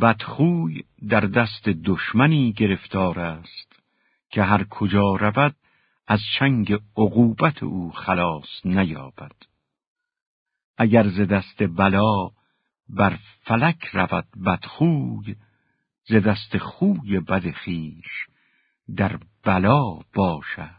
بدخوی در دست دشمنی گرفتار است که هر کجا رود از چنگ عقوبت او خلاص نیابد. اگر ز دست بلا بر فلک رود بدخوی ز دست خوی بد خویش در بلا باشد.